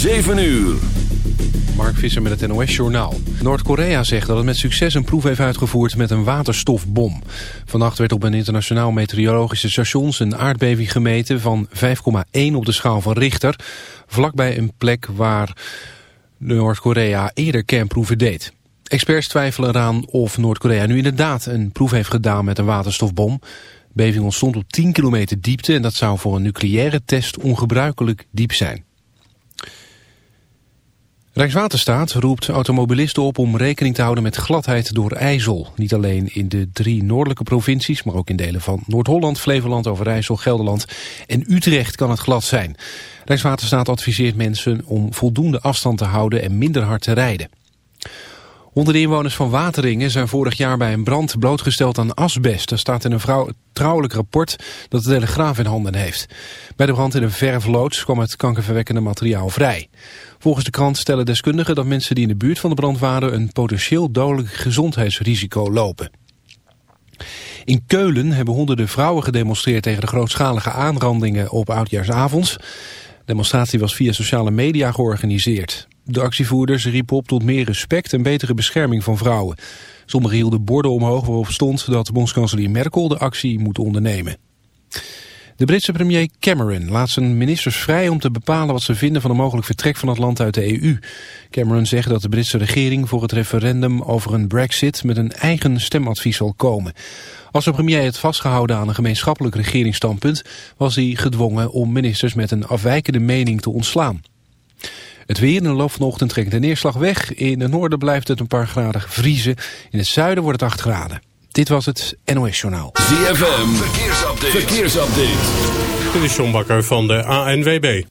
7 uur. Mark Visser met het NOS-journaal. Noord-Korea zegt dat het met succes een proef heeft uitgevoerd met een waterstofbom. Vannacht werd op een internationaal meteorologische stations een aardbeving gemeten van 5,1 op de schaal van Richter. Vlakbij een plek waar Noord-Korea eerder kernproeven deed. Experts twijfelen eraan of Noord-Korea nu inderdaad een proef heeft gedaan met een waterstofbom. Beving ontstond op 10 kilometer diepte en dat zou voor een nucleaire test ongebruikelijk diep zijn. Rijkswaterstaat roept automobilisten op om rekening te houden met gladheid door ijzel. Niet alleen in de drie noordelijke provincies, maar ook in delen van Noord-Holland, Flevoland, Overijssel, Gelderland en Utrecht kan het glad zijn. Rijkswaterstaat adviseert mensen om voldoende afstand te houden en minder hard te rijden. Onder de inwoners van Wateringen zijn vorig jaar bij een brand blootgesteld aan asbest. Er staat in een vertrouwelijk rapport dat de Telegraaf in handen heeft. Bij de brand in een verfloods kwam het kankerverwekkende materiaal vrij. Volgens de krant stellen deskundigen dat mensen die in de buurt van de brand waren... een potentieel dodelijk gezondheidsrisico lopen. In Keulen hebben honderden vrouwen gedemonstreerd tegen de grootschalige aanrandingen op oudjaarsavonds. De demonstratie was via sociale media georganiseerd. De actievoerders riepen op tot meer respect en betere bescherming van vrouwen. Sommigen hielden borden omhoog waarop stond dat bondskanselier Merkel de actie moet ondernemen. De Britse premier Cameron laat zijn ministers vrij om te bepalen wat ze vinden van een mogelijk vertrek van het land uit de EU. Cameron zegt dat de Britse regering voor het referendum over een brexit met een eigen stemadvies zal komen. Als de premier het vastgehouden aan een gemeenschappelijk regeringsstandpunt, was hij gedwongen om ministers met een afwijkende mening te ontslaan. Het weer in de loop van de ochtend trekt de neerslag weg. In het noorden blijft het een paar graden vriezen. In het zuiden wordt het 8 graden. Dit was het NOS Journaal. ZFM, verkeersupdate. verkeersupdate. Dit is John Bakker van de ANWB.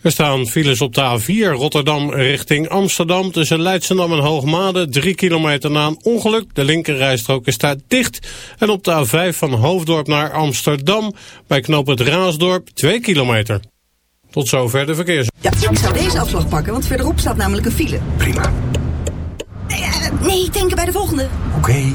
Er staan files op de A4 Rotterdam richting Amsterdam... tussen Leidschendam en Hoogmade, 3 kilometer na een ongeluk. De linkerrijstrook is daar dicht. En op de A5 van Hoofddorp naar Amsterdam... bij knoop het Raasdorp, 2 kilometer. Tot zover de verkeers. Ja, ik zou deze afslag pakken, want verderop staat namelijk een file. Prima. Nee, eh, nee denken bij de volgende. Oké.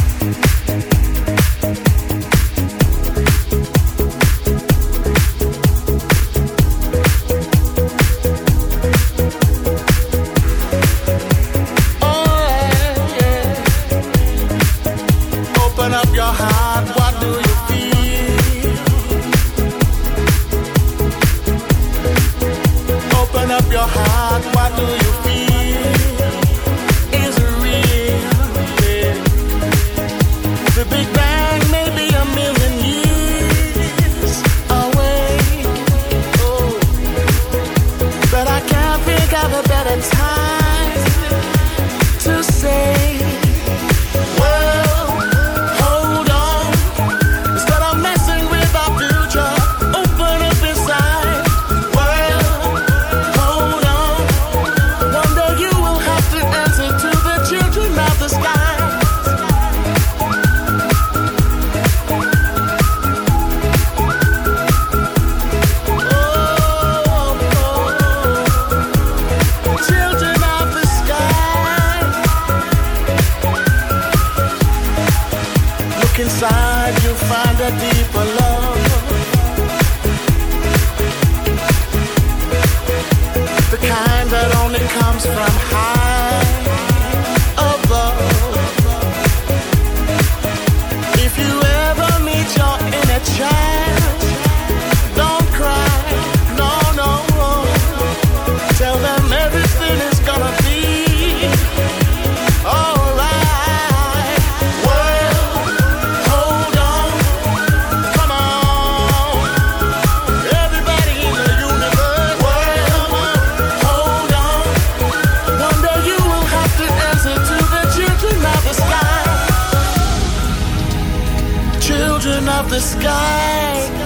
The sky.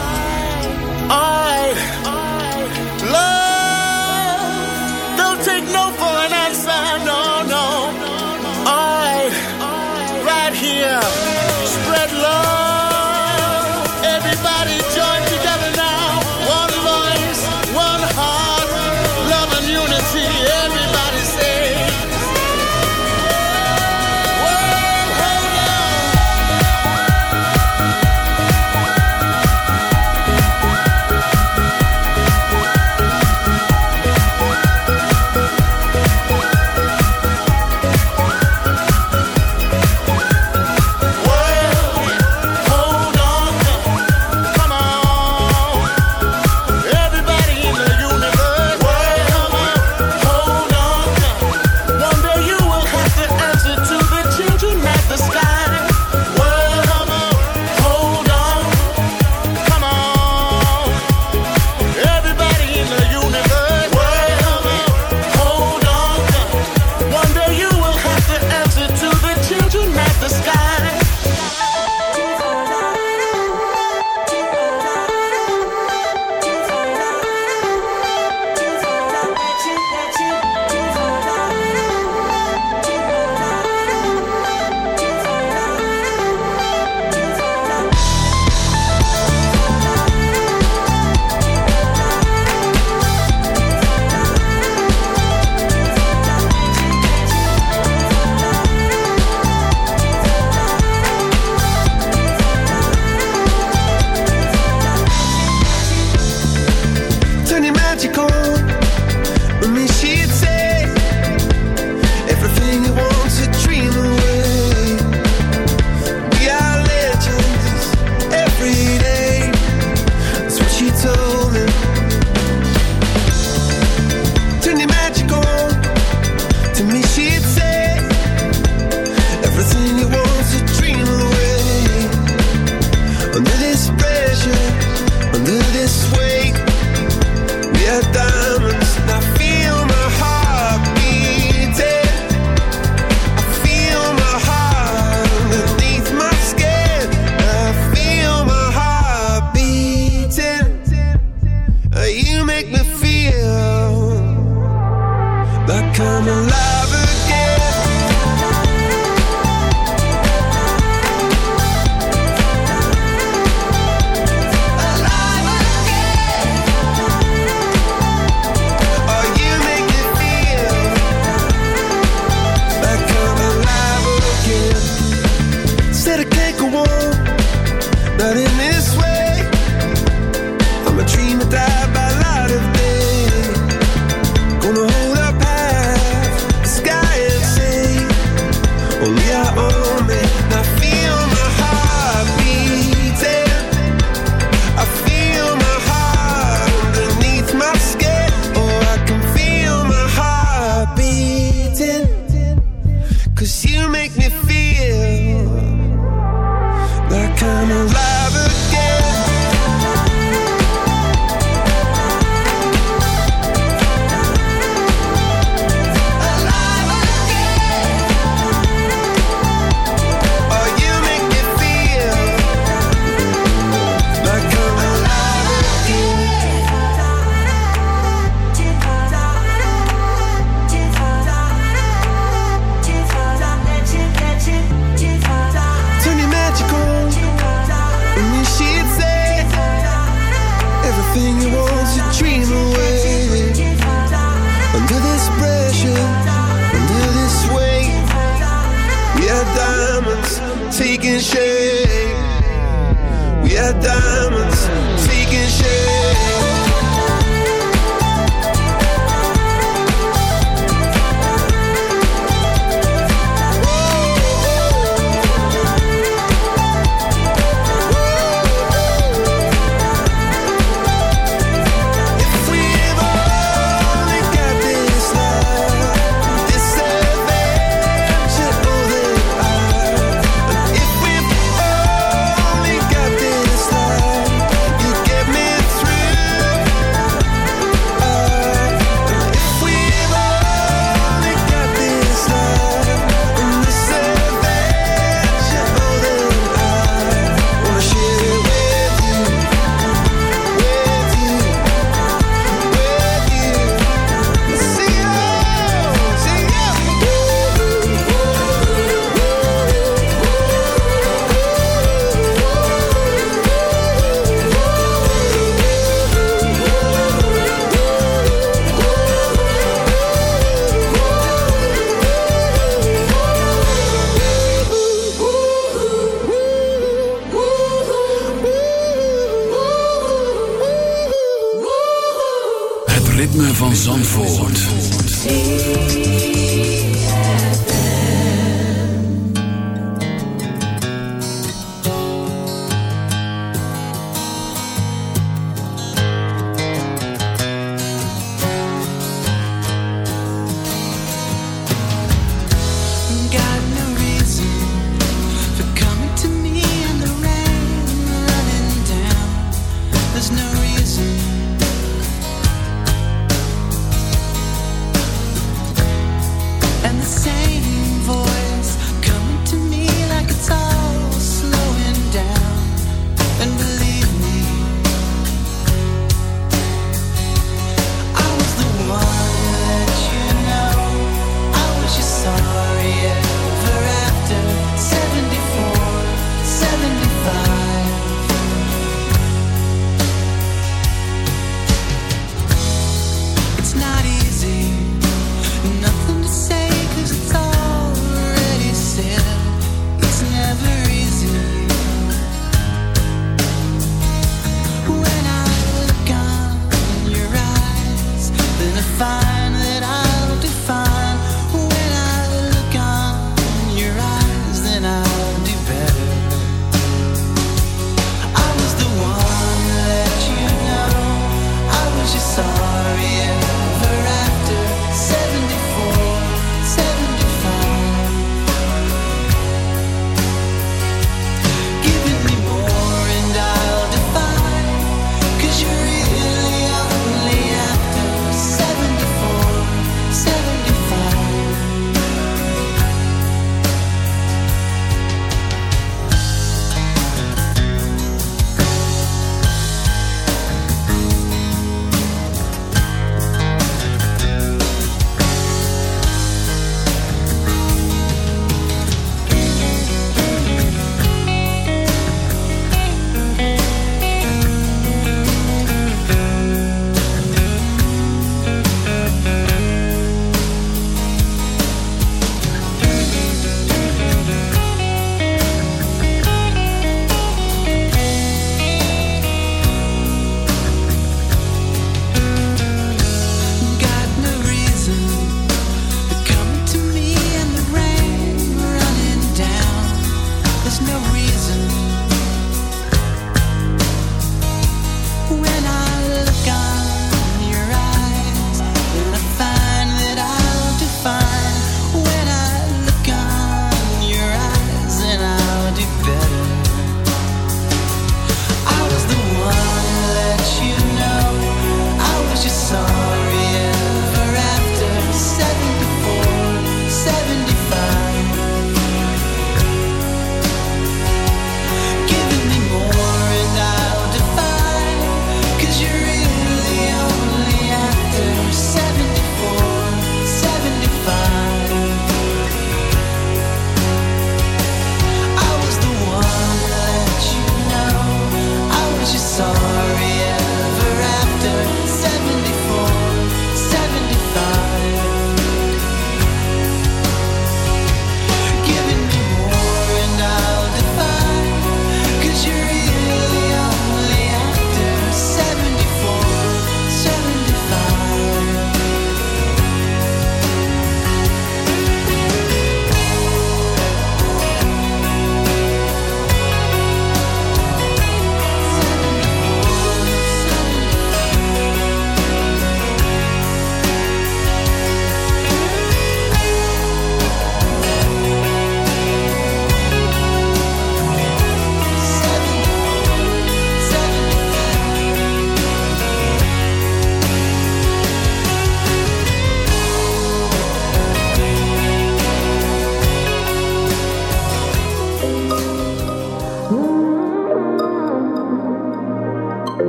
Van Zandvoort.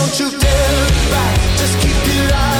Don't you dare back, just keep your eyes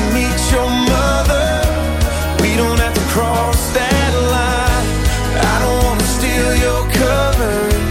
cross that line. I don't wanna steal your covers.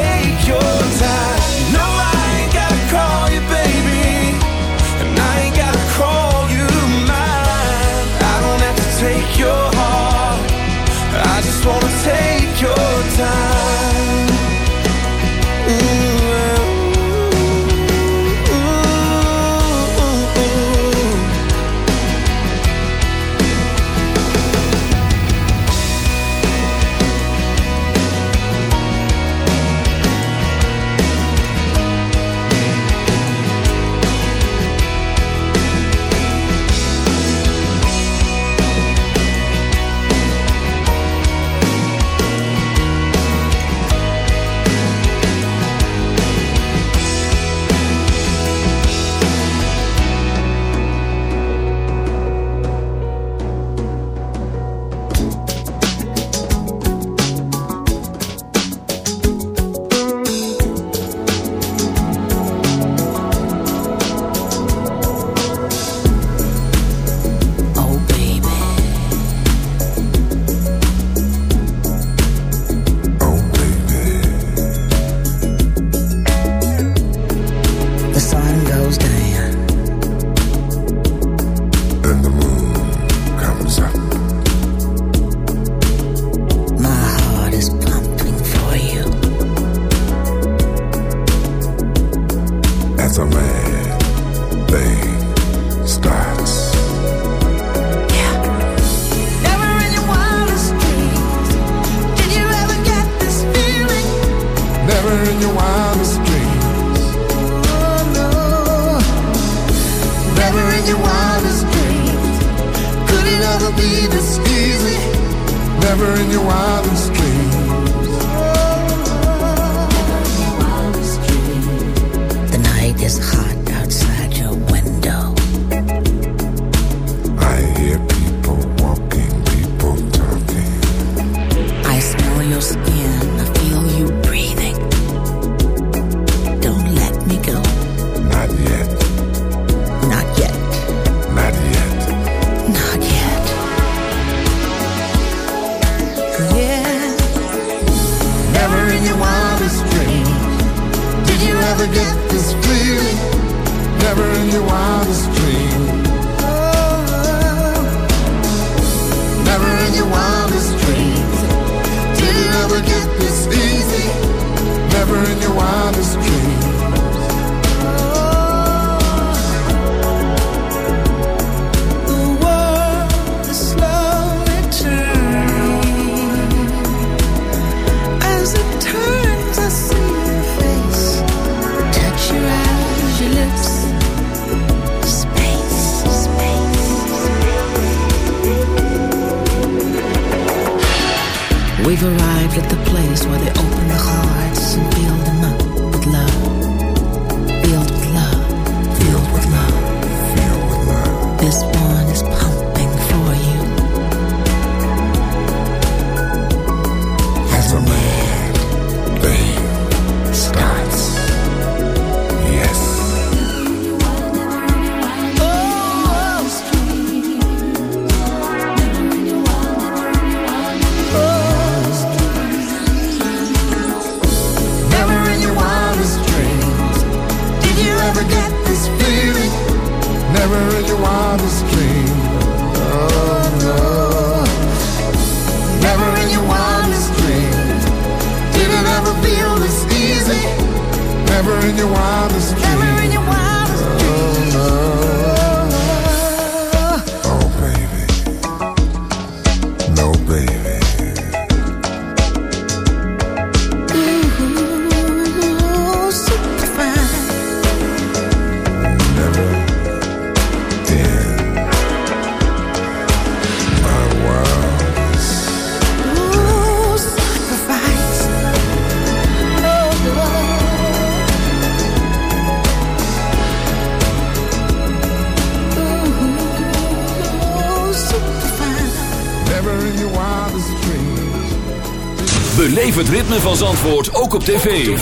ritme van Zandvoort ook op tv.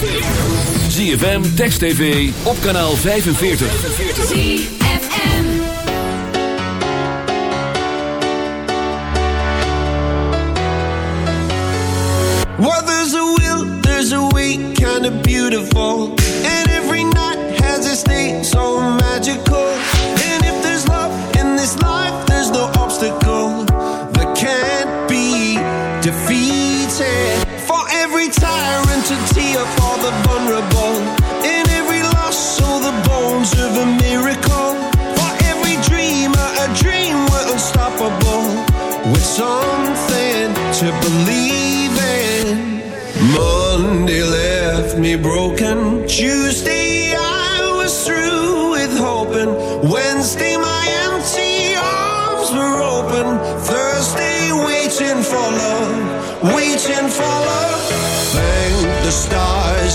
ZFM, Text TV, op kanaal 45. ZFM What there's a will, there's a way, kind of beautiful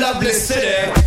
Lovely city.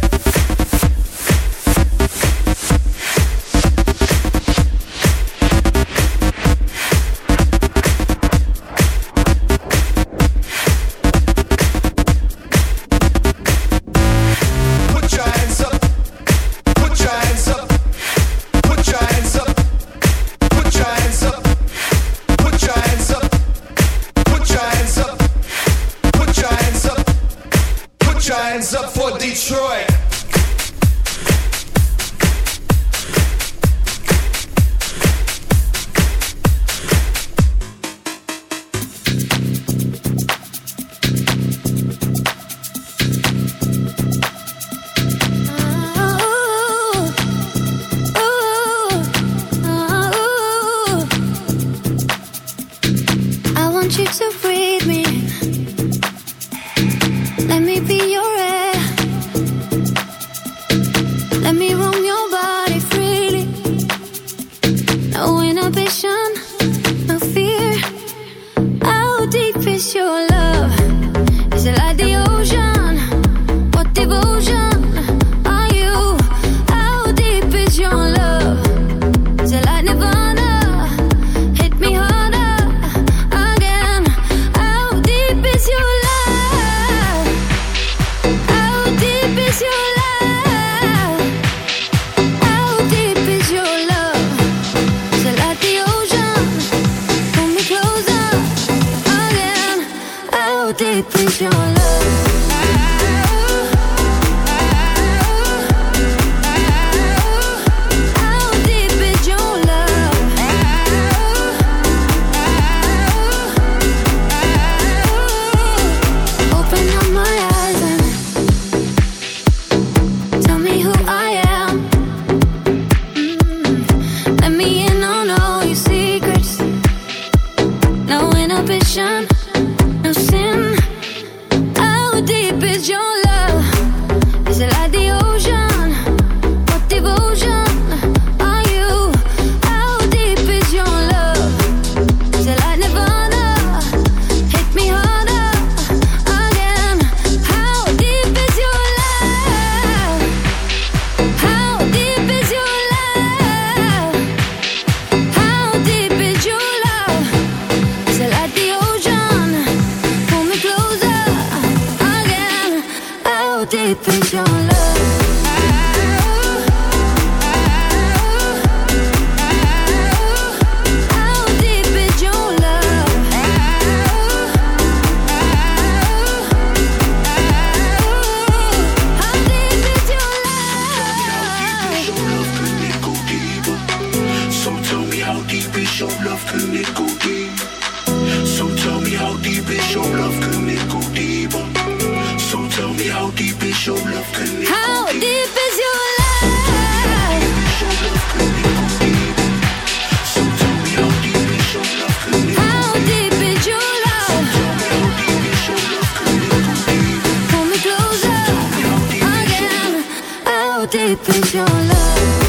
Deep is your love?